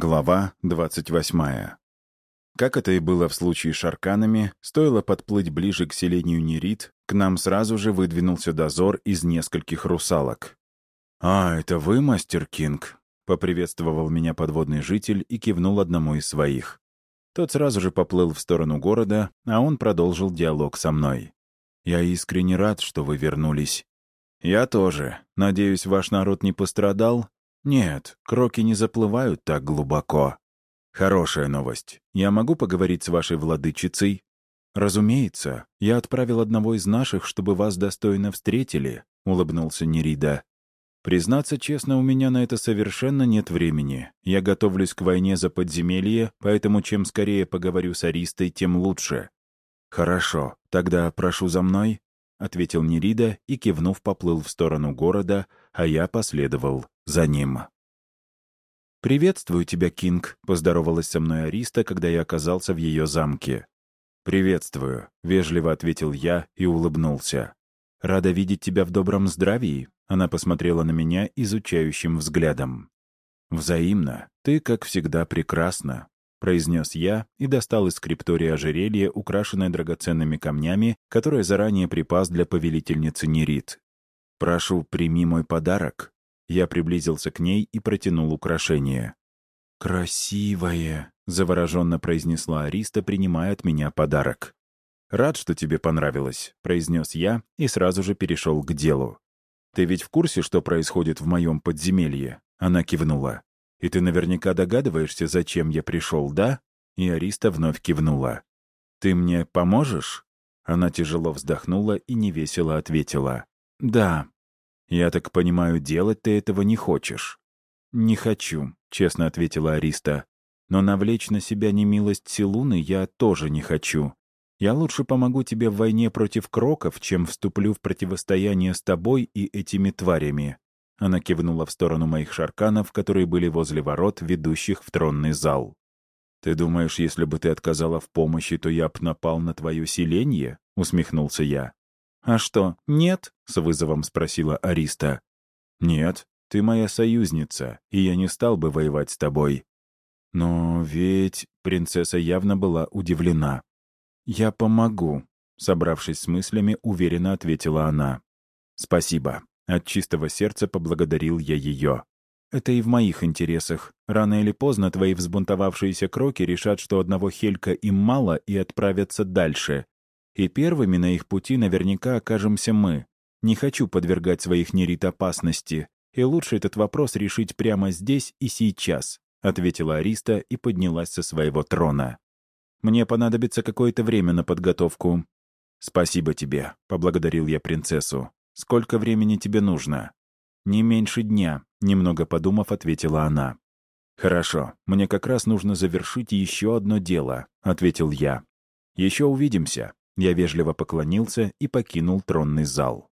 Глава 28. Как это и было в случае с шарканами, стоило подплыть ближе к селению Нерит, к нам сразу же выдвинулся дозор из нескольких русалок. «А, это вы, мастер Кинг?» — поприветствовал меня подводный житель и кивнул одному из своих. Тот сразу же поплыл в сторону города, а он продолжил диалог со мной. «Я искренне рад, что вы вернулись». «Я тоже. Надеюсь, ваш народ не пострадал?» «Нет, кроки не заплывают так глубоко». «Хорошая новость. Я могу поговорить с вашей владычицей?» «Разумеется. Я отправил одного из наших, чтобы вас достойно встретили», — улыбнулся Нерида. «Признаться честно, у меня на это совершенно нет времени. Я готовлюсь к войне за подземелье, поэтому чем скорее поговорю с Аристой, тем лучше». «Хорошо. Тогда прошу за мной», — ответил Нерида и, кивнув, поплыл в сторону города, а я последовал за ним. «Приветствую тебя, Кинг», — поздоровалась со мной Ариста, когда я оказался в ее замке. «Приветствую», — вежливо ответил я и улыбнулся. «Рада видеть тебя в добром здравии», — она посмотрела на меня изучающим взглядом. «Взаимно. Ты, как всегда, прекрасна», — произнес я и достал из скриптории ожерелье, украшенное драгоценными камнями, которое заранее припас для повелительницы Нерит. «Прошу, прими мой подарок», я приблизился к ней и протянул украшение. «Красивое!» — завороженно произнесла Ариста, принимая от меня подарок. «Рад, что тебе понравилось», — произнес я и сразу же перешел к делу. «Ты ведь в курсе, что происходит в моем подземелье?» Она кивнула. «И ты наверняка догадываешься, зачем я пришел, да?» И Ариста вновь кивнула. «Ты мне поможешь?» Она тяжело вздохнула и невесело ответила. «Да, «Я так понимаю, делать ты этого не хочешь?» «Не хочу», — честно ответила Ариста. «Но навлечь на себя немилость Силуны я тоже не хочу. Я лучше помогу тебе в войне против кроков, чем вступлю в противостояние с тобой и этими тварями». Она кивнула в сторону моих шарканов, которые были возле ворот, ведущих в тронный зал. «Ты думаешь, если бы ты отказала в помощи, то я б напал на твое селение?» — усмехнулся я. «А что, нет?» — с вызовом спросила Ариста. «Нет, ты моя союзница, и я не стал бы воевать с тобой». «Но ведь...» — принцесса явно была удивлена. «Я помогу», — собравшись с мыслями, уверенно ответила она. «Спасибо». От чистого сердца поблагодарил я ее. «Это и в моих интересах. Рано или поздно твои взбунтовавшиеся кроки решат, что одного Хелька им мало, и отправятся дальше. И первыми на их пути наверняка окажемся мы. Не хочу подвергать своих нерит опасности, и лучше этот вопрос решить прямо здесь и сейчас», — ответила Ариста и поднялась со своего трона. «Мне понадобится какое-то время на подготовку». «Спасибо тебе», — поблагодарил я принцессу. «Сколько времени тебе нужно?» «Не меньше дня», — немного подумав, ответила она. «Хорошо, мне как раз нужно завершить еще одно дело», — ответил я. «Еще увидимся». Я вежливо поклонился и покинул тронный зал.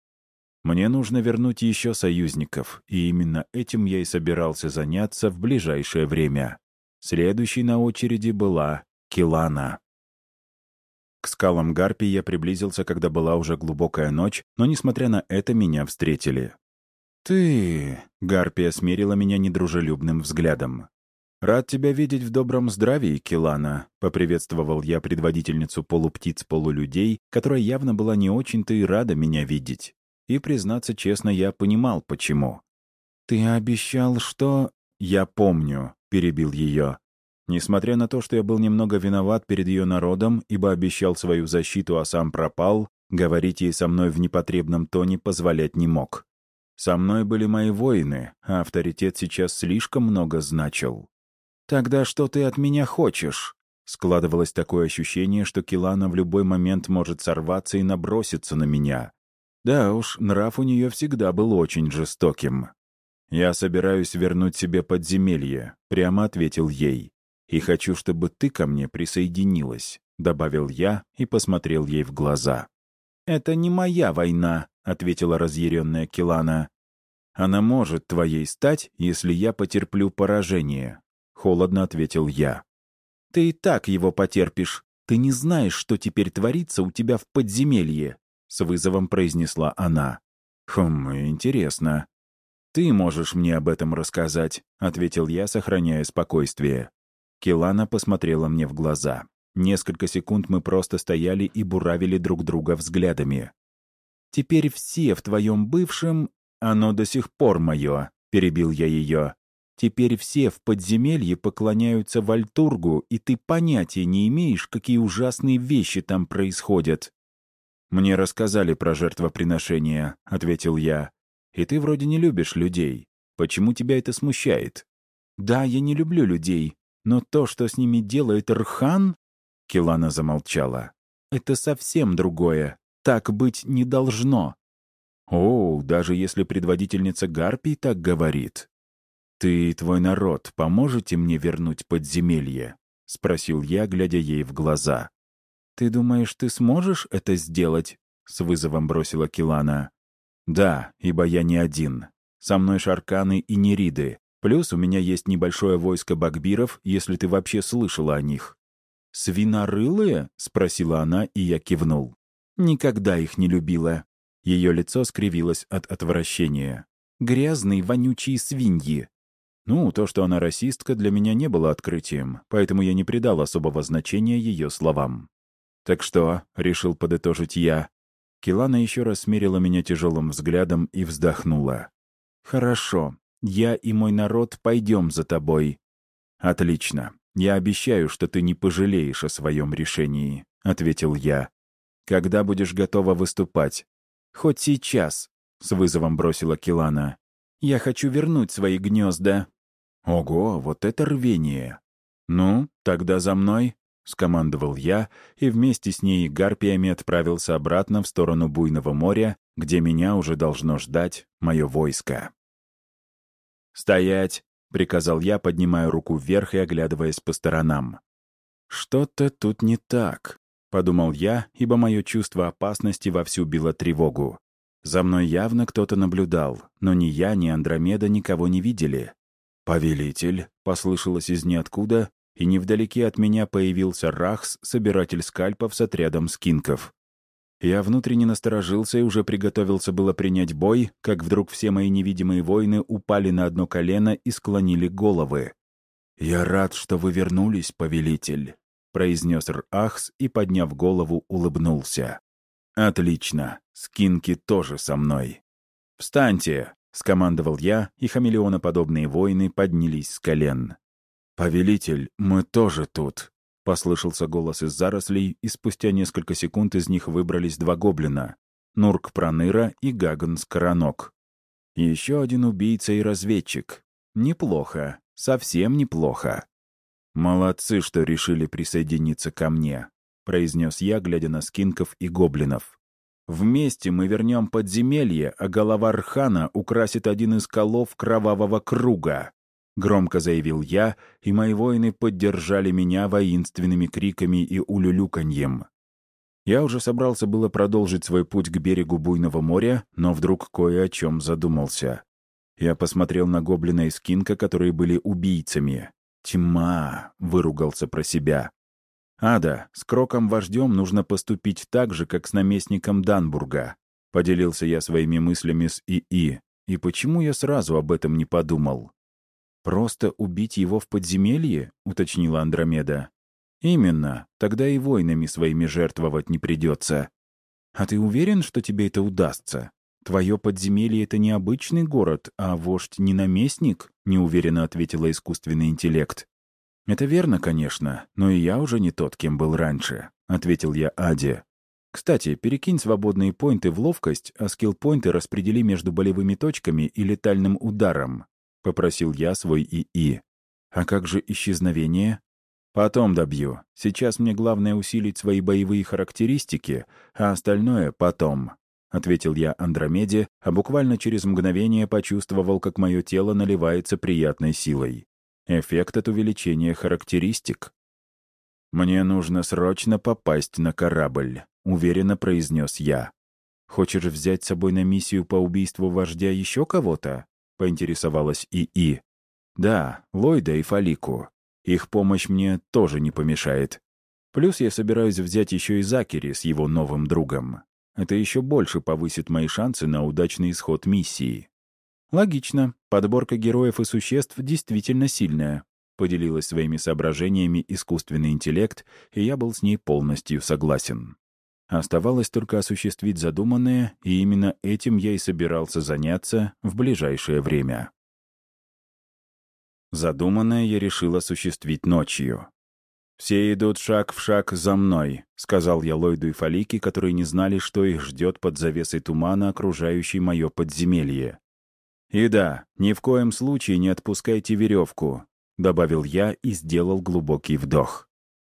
Мне нужно вернуть еще союзников, и именно этим я и собирался заняться в ближайшее время. Следующей на очереди была Килана. К скалам Гарпи я приблизился, когда была уже глубокая ночь, но, несмотря на это, меня встретили. «Ты...» — Гарпия смерила меня недружелюбным взглядом. «Рад тебя видеть в добром здравии, Килана», — поприветствовал я предводительницу полуптиц-полулюдей, которая явно была не очень-то и рада меня видеть. И, признаться честно, я понимал, почему. «Ты обещал, что...» «Я помню», — перебил ее. Несмотря на то, что я был немного виноват перед ее народом, ибо обещал свою защиту, а сам пропал, говорить ей со мной в непотребном тоне позволять не мог. Со мной были мои воины, а авторитет сейчас слишком много значил. «Тогда что ты от меня хочешь?» Складывалось такое ощущение, что Килана в любой момент может сорваться и наброситься на меня. Да уж, нрав у нее всегда был очень жестоким. «Я собираюсь вернуть себе подземелье», — прямо ответил ей. «И хочу, чтобы ты ко мне присоединилась», — добавил я и посмотрел ей в глаза. «Это не моя война», — ответила разъяренная Килана. «Она может твоей стать, если я потерплю поражение», — холодно ответил я. «Ты и так его потерпишь. Ты не знаешь, что теперь творится у тебя в подземелье», — с вызовом произнесла она. «Хм, интересно». «Ты можешь мне об этом рассказать», — ответил я, сохраняя спокойствие. Килана посмотрела мне в глаза. Несколько секунд мы просто стояли и буравили друг друга взглядами. «Теперь все в твоем бывшем... Оно до сих пор мое», — перебил я ее. «Теперь все в подземелье поклоняются Вальтургу, и ты понятия не имеешь, какие ужасные вещи там происходят». «Мне рассказали про жертвоприношение», — ответил я. «И ты вроде не любишь людей. Почему тебя это смущает?» «Да, я не люблю людей, но то, что с ними делает Рхан...» Килана замолчала. «Это совсем другое. Так быть не должно». «О, даже если предводительница Гарпий так говорит». «Ты и твой народ поможете мне вернуть подземелье?» — спросил я, глядя ей в глаза. «Ты думаешь, ты сможешь это сделать?» — с вызовом бросила Килана. «Да, ибо я не один. Со мной шарканы и нериды. Плюс у меня есть небольшое войско багбиров, если ты вообще слышала о них». «Свинорылые?» — спросила она, и я кивнул. «Никогда их не любила». Ее лицо скривилось от отвращения. «Грязные, вонючие свиньи». Ну, то, что она расистка, для меня не было открытием, поэтому я не придал особого значения ее словам. «Так что?» — решил подытожить я. Килана еще раз смерила меня тяжелым взглядом и вздохнула. «Хорошо. Я и мой народ пойдем за тобой». «Отлично. Я обещаю, что ты не пожалеешь о своем решении», — ответил я. «Когда будешь готова выступать?» «Хоть сейчас», — с вызовом бросила Килана. «Я хочу вернуть свои гнезда». «Ого, вот это рвение!» «Ну, тогда за мной», — скомандовал я, и вместе с ней гарпиями отправился обратно в сторону буйного моря, где меня уже должно ждать мое войско. «Стоять!» — приказал я, поднимая руку вверх и оглядываясь по сторонам. «Что-то тут не так», — подумал я, ибо мое чувство опасности вовсю било тревогу. За мной явно кто-то наблюдал, но ни я, ни Андромеда никого не видели. «Повелитель», — послышалось из ниоткуда, и невдалеке от меня появился Рахс, собиратель скальпов с отрядом скинков. Я внутренне насторожился и уже приготовился было принять бой, как вдруг все мои невидимые воины упали на одно колено и склонили головы. «Я рад, что вы вернулись, повелитель», — произнес Рахс и, подняв голову, улыбнулся. «Отлично. Скинки тоже со мной. Встаньте!» — скомандовал я, и хамелеоноподобные воины поднялись с колен. «Повелитель, мы тоже тут», Послышался голос из зарослей, и спустя несколько секунд из них выбрались два гоблина — Нурк Проныра и Гаган Скоронок. Еще один убийца и разведчик. Неплохо, совсем неплохо. «Молодцы, что решили присоединиться ко мне», — произнес я, глядя на скинков и гоблинов. «Вместе мы вернем подземелье, а голова Рхана украсит один из колов кровавого круга». — громко заявил я, и мои воины поддержали меня воинственными криками и улюлюканьем. Я уже собрался было продолжить свой путь к берегу буйного моря, но вдруг кое о чем задумался. Я посмотрел на гоблина и скинка, которые были убийцами. «Тьма!» — выругался про себя. «Ада, с Кроком-вождем нужно поступить так же, как с наместником Данбурга», — поделился я своими мыслями с ИИ. «И почему я сразу об этом не подумал?» «Просто убить его в подземелье?» — уточнила Андромеда. «Именно. Тогда и войнами своими жертвовать не придется. А ты уверен, что тебе это удастся? Твое подземелье — это не обычный город, а вождь не наместник?» — неуверенно ответила искусственный интеллект. «Это верно, конечно, но и я уже не тот, кем был раньше», — ответил я Аде. «Кстати, перекинь свободные поинты в ловкость, а скилл-поинты распредели между болевыми точками и летальным ударом попросил я свой ИИ. «А как же исчезновение?» «Потом добью. Сейчас мне главное усилить свои боевые характеристики, а остальное — потом», — ответил я Андромеде, а буквально через мгновение почувствовал, как мое тело наливается приятной силой. Эффект от увеличения характеристик. «Мне нужно срочно попасть на корабль», — уверенно произнес я. «Хочешь взять с собой на миссию по убийству вождя еще кого-то?» — поинтересовалась ИИ. «Да, Ллойда и Фалику. Их помощь мне тоже не помешает. Плюс я собираюсь взять еще и Закери с его новым другом. Это еще больше повысит мои шансы на удачный исход миссии». Логично. Подборка героев и существ действительно сильная. Поделилась своими соображениями искусственный интеллект, и я был с ней полностью согласен. Оставалось только осуществить задуманное, и именно этим я и собирался заняться в ближайшее время. Задуманное я решил осуществить ночью. «Все идут шаг в шаг за мной», — сказал я Ллойду и Фалике, которые не знали, что их ждет под завесой тумана, окружающей мое подземелье. «И да, ни в коем случае не отпускайте веревку», — добавил я и сделал глубокий вдох.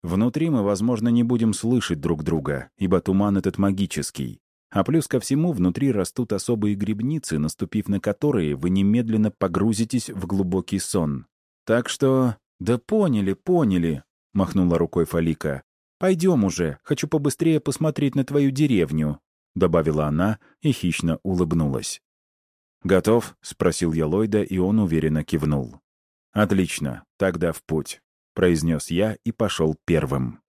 «Внутри мы, возможно, не будем слышать друг друга, ибо туман этот магический. А плюс ко всему, внутри растут особые грибницы, наступив на которые, вы немедленно погрузитесь в глубокий сон. Так что... Да поняли, поняли, — махнула рукой Фалика. «Пойдем уже, хочу побыстрее посмотреть на твою деревню», — добавила она и хищно улыбнулась. «Готов?» — спросил я Ллойда, и он уверенно кивнул. «Отлично, тогда в путь», — произнес я и пошел первым.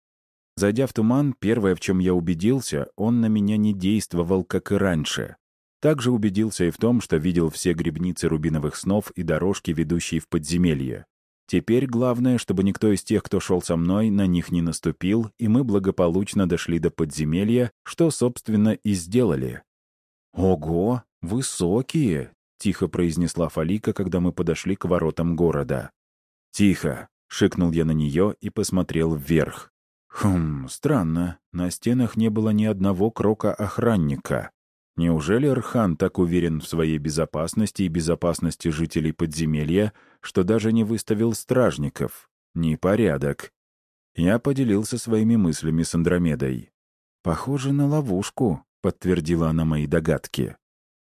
Зайдя в туман, первое, в чем я убедился, он на меня не действовал, как и раньше. Также убедился и в том, что видел все грибницы рубиновых снов и дорожки, ведущие в подземелье. Теперь главное, чтобы никто из тех, кто шел со мной, на них не наступил, и мы благополучно дошли до подземелья, что, собственно, и сделали. «Ого, высокие!» — тихо произнесла Фалика, когда мы подошли к воротам города. «Тихо!» — шикнул я на нее и посмотрел вверх. Хм, странно, на стенах не было ни одного крока охранника. Неужели Архан так уверен в своей безопасности и безопасности жителей подземелья, что даже не выставил стражников? Непорядок. Я поделился своими мыслями с Андромедой. «Похоже на ловушку», — подтвердила она мои догадки.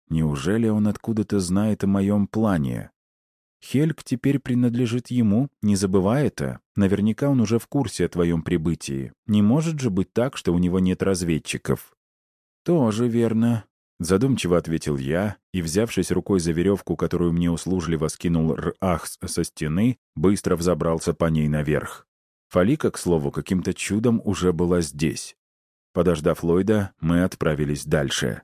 «Неужели он откуда-то знает о моем плане?» «Хельк теперь принадлежит ему, не забывай это. Наверняка он уже в курсе о твоем прибытии. Не может же быть так, что у него нет разведчиков». «Тоже верно. Задумчиво ответил я и, взявшись рукой за веревку, которую мне услужливо скинул Рахс со стены, быстро взобрался по ней наверх. Фалика, к слову, каким-то чудом уже была здесь. Подождав Ллойда, мы отправились дальше.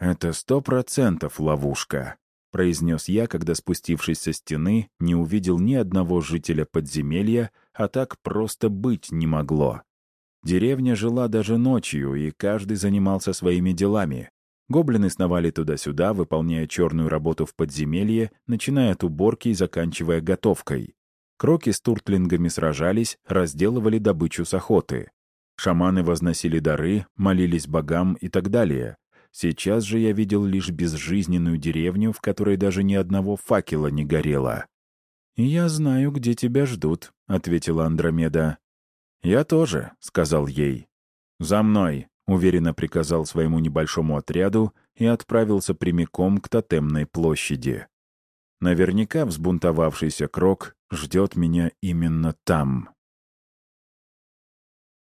«Это сто процентов ловушка», — произнес я, когда, спустившись со стены, не увидел ни одного жителя подземелья, а так просто быть не могло. Деревня жила даже ночью, и каждый занимался своими делами. Гоблины сновали туда-сюда, выполняя черную работу в подземелье, начиная от уборки и заканчивая готовкой. Кроки с туртлингами сражались, разделывали добычу с охоты. Шаманы возносили дары, молились богам и так далее. Сейчас же я видел лишь безжизненную деревню, в которой даже ни одного факела не горело. «Я знаю, где тебя ждут», — ответила Андромеда. «Я тоже», — сказал ей. «За мной», уверенно приказал своему небольшому отряду и отправился прямиком к тотемной площади. Наверняка взбунтовавшийся Крок ждет меня именно там.